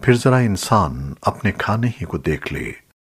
پھر ذرا انسان اپنے کھانے ہی کو دیکھ لے۔